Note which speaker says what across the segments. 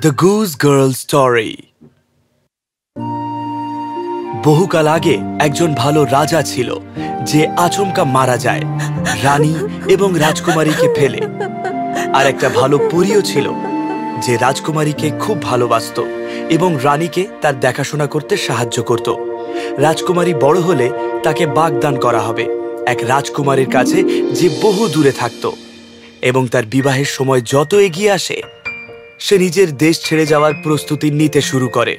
Speaker 1: The goose girl story বহুকাল আগে একজন ভালো রাজা ছিল, যে আচমকা মারা যায়, রানী এবং রাজকুমারীকে ফেলে। আর একটা ভালো পরীও ছিল, যে রাজকুমারীকে খুব ভালোবাসত এবং রানীকে তার দেখাশোনা করতে সাহায্য করত। রাজকুমারী বড় হলে তাকে বাগদান করা হবে। এক রাজকুমারীর কাছে যে বহু দূরে থাকত এবং তার বিবাহের সময় যত এগিয়ে আসে সে নিজের দেশ ছেড়ে যাওয়ার প্রস্তুতি নিতে শুরু করে।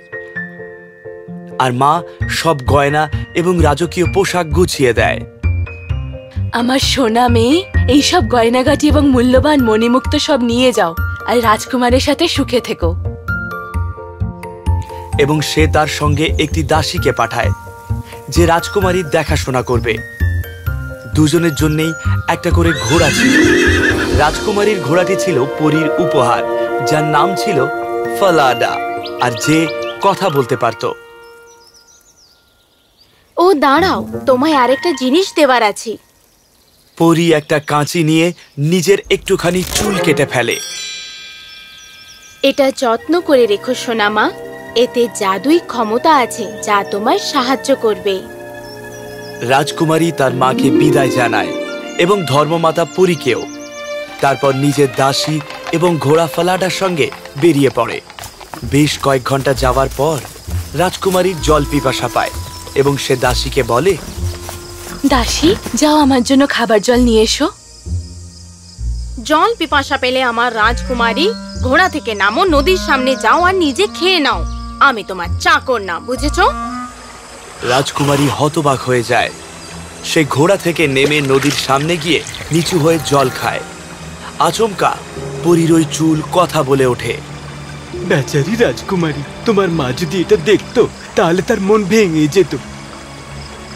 Speaker 1: আর মা সব গয়না এবং রাজকীয় পোশাক গুছিয়ে দেয়।
Speaker 2: আমার সোনা মেয়ে এইসব গয়নাগাটি এবং মূল্যবান মণিমুক্ত সব নিয়ে যাও আর রাজকুমারের সাথে সুখে থেকো।
Speaker 1: এবং সে তার সঙ্গে একটি দাসীকে পাঠায় যে রাজকুমারীর দেখাশোনা করবে। দুজনের জন্যেই একটা করে ঘোড়া ছিল। রাজকুমারীর ঘোড়াটি ছিল পরীর উপহার যার নাম ছিল ফলাডা আর যে কথা বলতে পারত।
Speaker 3: ও দাঁড়াও তোমায় আরেকটা জিনিস দেওয়ার আছে।
Speaker 1: পরী একটা কাঁচি নিয়ে নিজের একটুখানি চুল কেটে ফেলে।
Speaker 3: এটা যত্ন করে রেখো সোনামা। এতে জাদুই ক্ষমতা আছে যা তোমায় সাহায্য করবে।
Speaker 1: রাজকুমারী তার মাকে বিদায় জানায় এবং ধর্মমাতা পরীকেও। তারপর নিজের দাসী এবং ঘোড়া ফালাডার সঙ্গে বেরিয়ে পড়ে। বেশ কয়েক ঘণ্টা যাওয়ার পর রাজকুমারীর জল পিপাসা পায় এবং সে দাসীকে বলে
Speaker 2: দাসী যাও আমার জন্য খাবার জল নিয়ে এসো।
Speaker 3: জল পিপাসা পেলে আমার রাজকুমারী ঘোড়া থেকে নামো নদীর সামনে যাও আর নিজে খেয়ে নাও। আমি তোমার চাকর না বুঝেছ?
Speaker 1: রাজকুমারী হতবাক হয়ে যায়। সে ঘোড়া থেকে নেমে নদীর সামনে গিয়ে নিচু হয়ে জল খায়। আচমকা পরীর ওই চুল কথা বলে ওঠে।
Speaker 4: বেচারি রাজকুমারী তোমার মা যদি এটা দেখতো তাহলে তার মন ভেঙে যেত।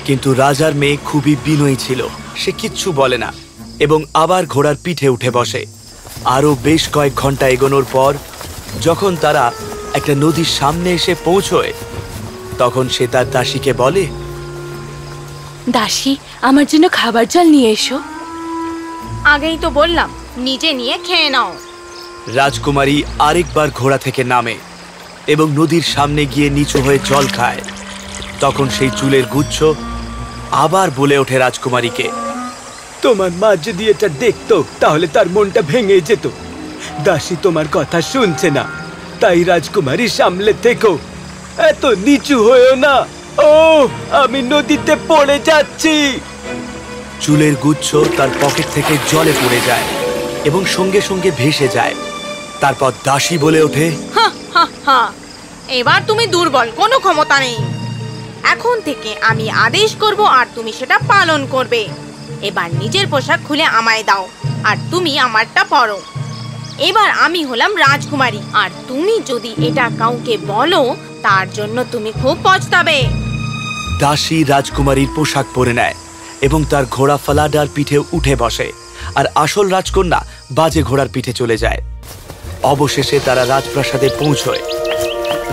Speaker 1: কিন্তু রাজার মেয়ে খুবই বিনয়ী ছিল সে কিচ্ছু বলে না এবং আবার ঘোড়ার পিঠে উঠে বসে। আরও বেশ কয়েক ঘণ্টা এগোনোর পর যখন তারা একটা নদীর সামনে এসে পৌঁছয় তখন সে তার দাসীকে বলে
Speaker 2: দাসী আমার জন্য খাবার জল নিয়ে এসো।
Speaker 3: আগেই তো বললাম নিজে নিয়ে খেয়ে নাও।
Speaker 1: রাজকুমারী আরেকবার ঘোড়া থেকে নামে এবং নদীর সামনে গিয়ে নিচু হয়ে জল খায়। তখন সেই চুলের গুচ্ছ আবার বলে ওঠে রাজকুমারীকে
Speaker 4: তোমার মা যদি এটা দেখতো তাহলে তার মনটা ভেঙে যেত। দাসী তোমার কথা শুনছে না তাই রাজকুমারী সামলে থেকো। এত নিচু হয়েও না। ও আমি নদীতে পড়ে যাচ্ছি।
Speaker 1: চুলের গুচ্ছ তার পকেট থেকে জলে পড়ে যায় এবং সঙ্গে সঙ্গে ভেসে যায়। তারপর দাসী বলে ওঠে
Speaker 3: হা হা হা। এবার তুমি দুর্বল কোনো ক্ষমতা নেই। এখন থেকে আমি আদেশ করব আর তুমি সেটা পালন করবে। এবার নিজের পোশাক খুলে আমায় দাও আর তুমি আমারটা পরো। এবার আমি হলাম রাজকুমারী। আর তুমি যদি এটা কাউকে বলো তার জন্য তুমি খুব পছতাবে
Speaker 1: দাসী রাজকুমারীর পোশাক পরে নেয় এবং তার ঘোড়া ফালাডার পিঠে উঠে বসে। আর আসল রাজকন্যা বাজে ঘোড়ার পিঠে চলে যায়। অবশেষে তারা রাজপ্রাসাদে পৌঁছয়।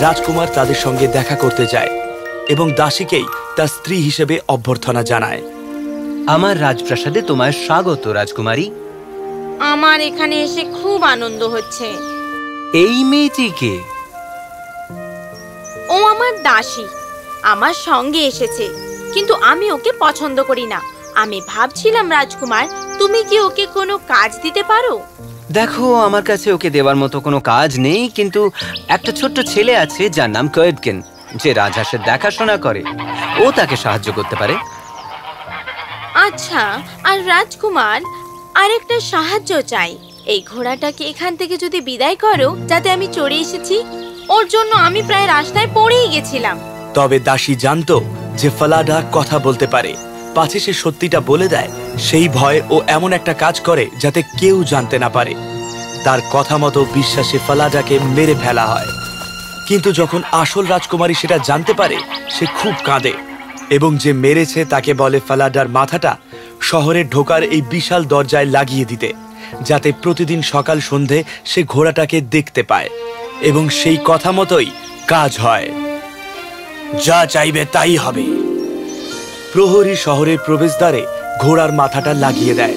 Speaker 1: রাজকুমার তাদের সঙ্গে দেখা করতে যায় এবং দাসীকেই তার স্ত্রী হিসেবে অভ্যর্থনা জানায়।
Speaker 5: আমার রাজপ্রাসাদে তোমায় স্বাগত রাজকুমারী।
Speaker 3: আমার এখানে এসে খুব আনন্দ হচ্ছে।
Speaker 5: এই মেয়েটিকে?
Speaker 3: ও আমার দাসী আমার সঙ্গে এসেছে কিন্তু আমি ওকে পছন্দ করি না। আমি ভাবছিলাম রাজকুমার তুমি কি ওকে কোনো কাজ দিতে পারো?
Speaker 5: দেখো আমার কাছে ওকে দেওয়ার মতো কোনো কাজ নেই কিন্তু একটা ছোট্ট ছেলে আছে যার নাম কয়েদকেন যে রাজহাঁসের দেখাশোনা করে। ও তাকে সাহায্য করতে পারে।
Speaker 3: আচ্ছা আর রাজকুমার আরেকটা সাহায্য চাই। এই ঘোড়াটাকে এখান থেকে যদি বিদায় করো, যাতে আমি চড়ে এসেছি। ওর জন্য আমি প্রায় রাস্তায় পড়েই গেছিলাম।
Speaker 1: তবে দাসী জানতো যে ফালাডা কথা বলতে পারে। পাছে সে সত্যিটা বলে দেয়, সেই ভয়ে ও এমন একটা কাজ করে যাতে কেউ জানতে না পারে। তার কথা মতো বিশ্বাসে ফালাডাকে মেরে ফেলা হয়। কিন্তু যখন আসল রাজকুমারী সেটা জানতে পারে, সে খুব কাঁদে। এবং যে মেরেছে তাকে বলে ফালাডার মাথাটা শহরে ঢোকার এই বিশাল দরজায় লাগিয়ে দিতে, যাতে প্রতিদিন সকাল সন্ধে সে ঘোড়াটাকে দেখতে পায়, এবং সেই কথা মতোই কাজ হয়। যা চাইবে তাই হবে। প্রহরী শহরের প্রবেশদ্বারে ঘোড়ার মাথাটা লাগিয়ে দেয়।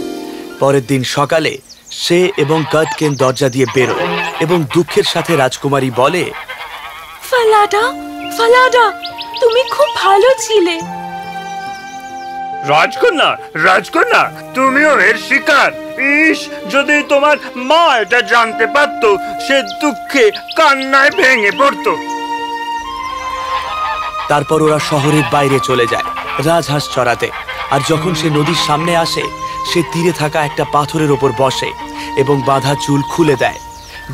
Speaker 1: পরের দিন সকালে সে এবং কটকেন দরজা দিয়ে বেরোয় এবং দুঃখের সাথে রাজকুমারী বলে
Speaker 2: ফালাডা ফালাডা তুমি খুব ভালো ছিলে।
Speaker 6: রাজকন্যা রাজকন্যা, তুমিও এর শিকার। ইস, যদি তোমার মা এটা জানতে পারতো, সে দুঃখে কান্নায় ভেঙে পড়তো।
Speaker 1: তারপর ওরা শহরের বাইরে চলে যায়, রাজহাঁস চড়াতে। আর যখন সে নদীর সামনে আসে, সে তীরে থাকা একটা পাথরের ওপর বসে এবং বাঁধা চুল খুলে দেয়,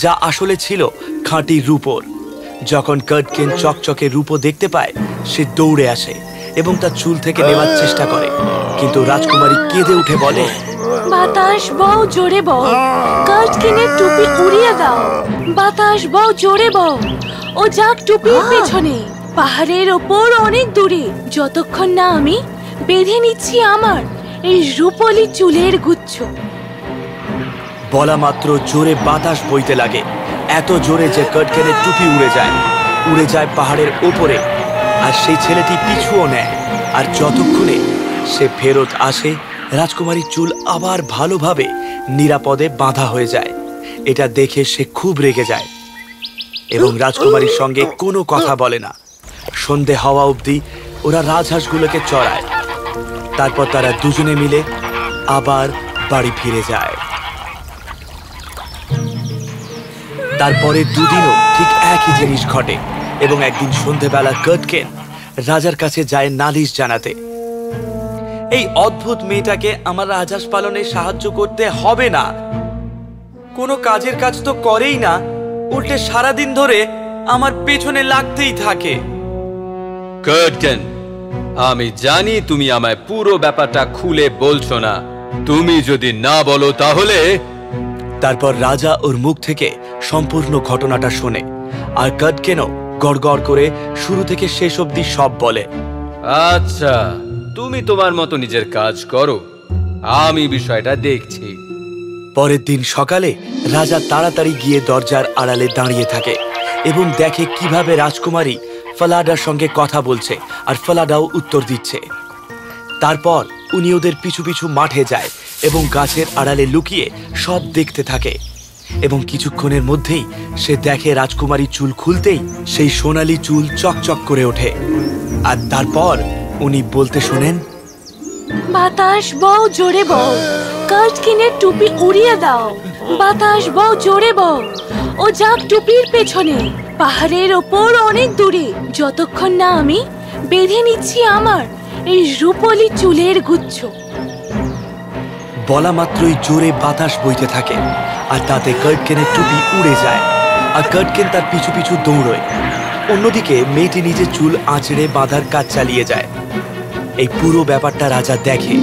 Speaker 1: যা আসলে ছিল খাঁটি রূপোর। যখন কটকেন চকচকে রূপো দেখতে পায়, সে দৌড়ে আসে। এবং তার চুল থেকে নেওয়ার চেষ্টা করে। কিন্তু রাজকুমারী কেঁদে উঠে বলে
Speaker 2: বাতাস বও জোরে বউ কাঠ কিনে টুপি উড়িয়ে দাও। বাতাস বও জোরে বউ ও যাক টুপির পেছনে। পাহাড়ের ওপর অনেক দূরে। যতক্ষণ না আমি বেঁধে নিচ্ছি আমার এই রূপলি চুলের গুচ্ছ।
Speaker 1: বলা মাত্র জোরে বাতাস বইতে লাগে। এত জোরে যে কটকেনের টুপি উড়ে যায়। উড়ে যায় পাহাড়ের ওপরে। আর সেই ছেলেটি পিছুও নেয়। আর যতক্ষণে সে ফেরত আসে, রাজকুমারীর চুল আবার ভালোভাবে নিরাপদে বাঁধা হয়ে যায়। এটা দেখে সে খুব রেগে যায়। এবং রাজকুমারীর সঙ্গে কোনো কথা বলে না। সন্ধে হওয়া অবধি ওরা রাজহাঁসগুলোকে চড়ায়। তারপর তারা দুজনে মিলে আবার বাড়ি ফিরে যায়। তারপরে দুদিনও ঠিক একই জিনিস ঘটে। এবং একদিন সন্ধেবেলা কটকেন রাজার কাছে যায় নালিশ জানাতে। এই অদ্ভুত মেয়েটাকে আমার রাজাস পালনে সাহায্য করতে হবে না। কোনো কাজের কাজ তো করেই না উল্টে সারাদিন ধরে আমার পেছনে লাগতেই থাকে।
Speaker 5: কার্টকেন আমি জানি তুমি আমায় পুরো ব্যাপারটা খুলে বলছো না। তুমি যদি না বলো তাহলে?
Speaker 1: তারপর রাজা ওর মুখ থেকে সম্পূর্ণ ঘটনাটা শোনে আর কটকেনও গড়গড় করে শুরু থেকে শেষ অবধি সব বলে।
Speaker 5: আচ্ছা তুমি তোমার মতো নিজের কাজ করো। আমি বিষয়টা দেখছি।
Speaker 1: পরের দিন সকালে রাজা তাড়াতাড়ি গিয়ে দরজার আড়ালে দাঁড়িয়ে থাকে এবং দেখে কীভাবে রাজকুমারী ফলাডার সঙ্গে কথা বলছে আর ফলাডাও উত্তর দিচ্ছে। তারপর উনি ওদের পিছু পিছু মাঠে যায় এবং গাছের আড়ালে লুকিয়ে সব দেখতে থাকে। এবং কিছুক্ষণের মধ্যেই সে দেখে রাজকুমারী চুল খুলতেই সেই সোনালি চুল চকচক করে ওঠে। আর তারপর উনি বলতে শোনেন,
Speaker 2: বাতাস, বউ, জোরে বউ। কাঠ কিনে টুপি উড়িয়ে দাও। বাতাস, বউ, জোরে বউ। ও যাক টুপির পেছনে। পাহাড়ের ওপর অনেক দূরে। যতক্ষণ না আমি বেঁধে নিচ্ছি আমার এই রূপলি চুলের গুচ্ছ।
Speaker 1: বলা মাত্রই জোরে বাতাস বইতে থাকে, আর তাতে কার্টকেনের টুপি উড়ে যায়, আর কার্টকেন তার পিছু পিছু দৌড়য়। অন্যদিকে মেয়েটি নিজের চুল আঁচড়ে বাঁধার কাজ চালিয়ে যায়। এই পুরো ব্যাপারটা রাজা দেখে।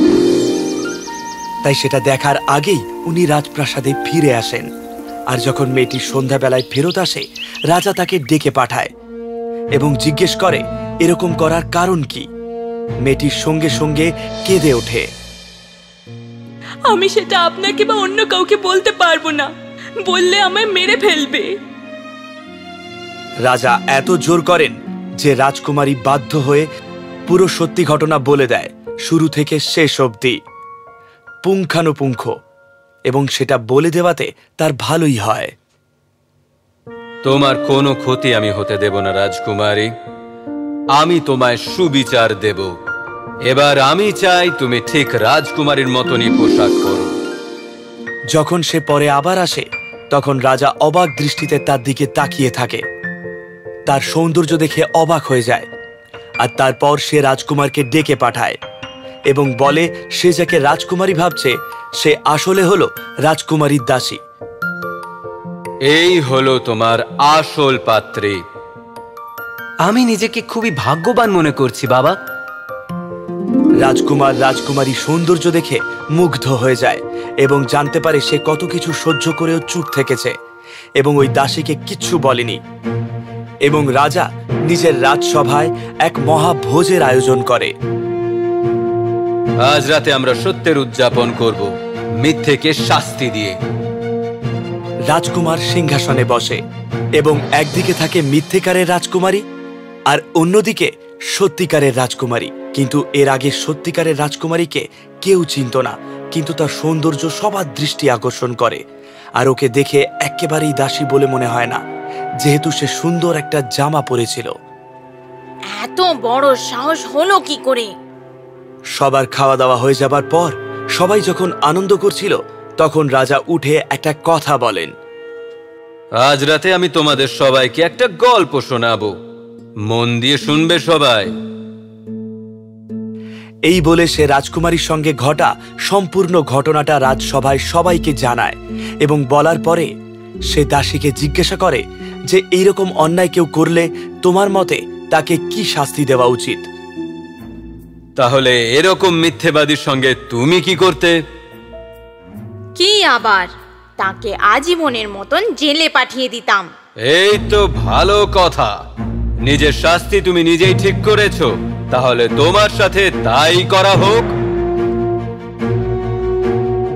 Speaker 1: তাই সেটা দেখার আগেই উনি রাজপ্রাসাদে ফিরে আসেন, আর যখন মেয়েটি সন্ধ্যাবেলায় ফেরত আসে, রাজা তাকে ডেকে পাঠায় এবং জিজ্ঞেস করে, এরকম করার কারণ কি? মেয়েটির সঙ্গে সঙ্গে কেঁদে ওঠে।
Speaker 2: আমি সেটা আপনাকে বা অন্য কাউকে বলতে পারব না। বললে আমায় মেরে ফেলবে।
Speaker 1: রাজা এত জোর করেন যে রাজকুমারী বাধ্য হয়ে পুরো সত্যি ঘটনা বলে দেয় শুরু থেকে শেষ অবধি। পুঙ্খানুপুঙ্খ এবং সেটা বলে দেওয়াতে তার ভালোই হয়।
Speaker 5: তোমার কোনো ক্ষতি আমি হতে দেব না রাজকুমারী। আমি তোমায় সুবিচার দেব। এবার আমি চাই তুমি ঠিক রাজকুমারীর মতনই পোশাক পরো।
Speaker 1: যখন সে পরে আবার আসে তখন রাজা অবাক দৃষ্টিতে তার দিকে তাকিয়ে থাকে। তার সৌন্দর্য দেখে অবাক হয়ে যায় আর তারপর সে রাজকুমারকে ডেকে পাঠায় এবং বলে সে যাকে রাজকুমারী ভাবছে সে আসলে হলো রাজকুমারীর দাসী।
Speaker 5: এই হলো তোমার আসল পাত্রী। আমি নিজেকে খুবই ভাগ্যবান মনে করছি বাবা।
Speaker 1: রাজকুমার রাজকুমারী সৌন্দর্য দেখে মুগ্ধ হয়ে যায় এবং জানতে পারে সে কত কিছু সহ্য করেও চুপ থেকেছে এবং ওই দাসীকে কিচ্ছু বলেনি এবং রাজা নিজের রাজসভায় এক মহাভোজের আয়োজন করে।
Speaker 5: আজ রাতে আমরা সত্যের উদযাপন করব মিথ্যেকে শাস্তি দিয়ে।
Speaker 1: রাজকুমার সিংহাসনে বসে এবং একদিকে থাকে মিথ্যেকারের রাজকুমারী আর অন্যদিকে সত্যিকারের রাজকুমারী। কিন্তু এর আগে সত্যিকারের রাজকুমারীকে কেউ চিনত না কিন্তু তার সৌন্দর্য সবার দৃষ্টি আকর্ষণ করে। আর ওকে দেখে একেবারেই দাসী বলে মনে হয় না যেহেতু সে সুন্দর একটা জামা পরেছিল।
Speaker 3: এত বড় সাহস হলো কি করে?
Speaker 1: সবার খাওয়া দাওয়া হয়ে যাবার পর সবাই যখন আনন্দ করছিল তখন রাজা উঠে একটা কথা বলেন।
Speaker 5: আজ রাতে আমি তোমাদের সবাইকে একটা গল্প শোনাবো। মন দিয়ে শুনবে সবাই।
Speaker 1: এই বলে সে রাজকুমারীর সঙ্গে ঘটা সম্পূর্ণ ঘটনাটা রাজসভায় সবাইকে জানায় এবং বলার পরে সে দাসীকে জিজ্ঞাসা করে যে এইরকম অন্যায় কেউ করলে তোমার মতে তাকে কি শাস্তি দেওয়া উচিত?
Speaker 5: তাহলে এরকম মিথ্যেবাদীর সঙ্গে তুমি কি করতে?
Speaker 3: কি আবার? তাকে আজীবনের মতন জেলে পাঠিয়ে দিতাম।
Speaker 5: এই তো ভালো কথা। নিজের শাস্তি তুমি নিজেই ঠিক করেছ। তাহলে তোমার সাথে তাই করা হোক।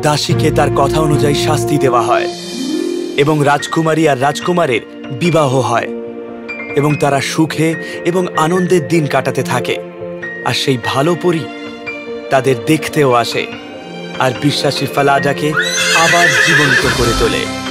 Speaker 1: দাসীকে তার কথা অনুযায়ী শাস্তি দেওয়া হয় এবং রাজকুমারী আর রাজকুমারের বিবাহ হয় এবং তারা সুখে এবং আনন্দের দিন কাটাতে থাকে। আর সেই ভালো পরি তাদের দেখতেও আসে আর বিশ্বাসী ফালাডাকে আবার জীবন্ত করে তোলে।